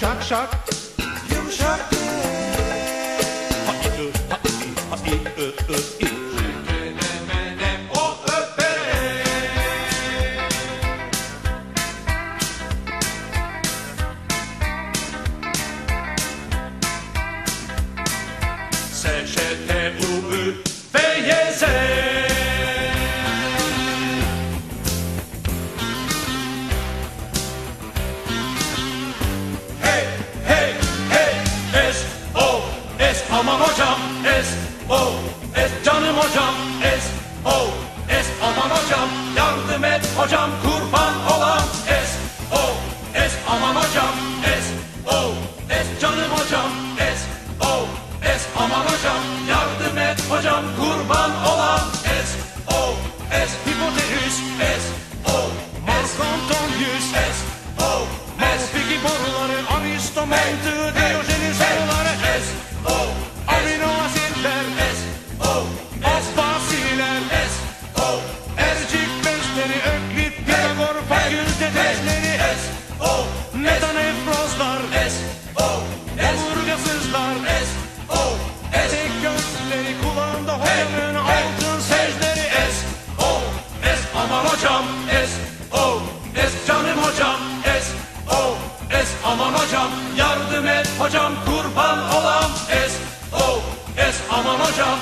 shock, shock. S O S canım hocam S O S aman hocam yardım et hocam kurban olan S O S aman hocam S O S canım hocam S O S aman hocam yardım et hocam kurban olan S O S hipotenüs S O S Antonius S O S Peki boruları Aristo mantığı Diyojenes Pitagor fakülte tezleri S O Metanefrozlar S O Omurgasızlar S O Tek gözleri kulağında hocanın altın secleri S O S aman hocam. S O S canım hocam. S O S aman hocam. Yardım et hocam. Kurban olam. S O S aman hocam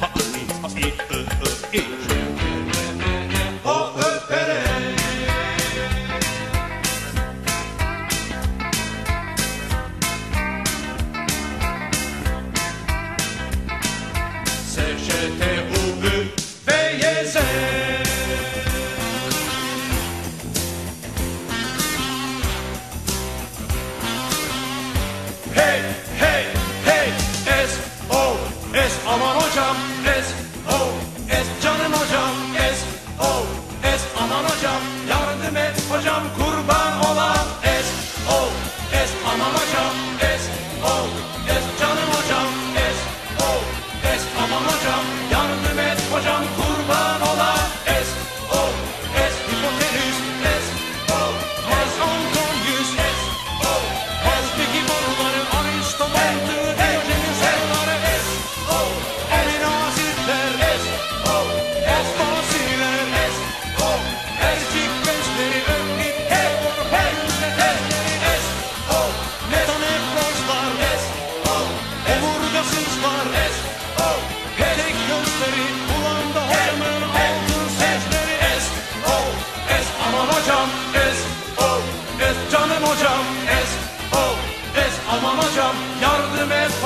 哈 et hocam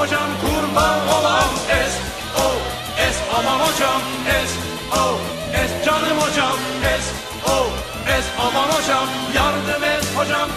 hocam kurban olan S O S aman hocam S O S canım hocam S O S aman hocam yardım et hocam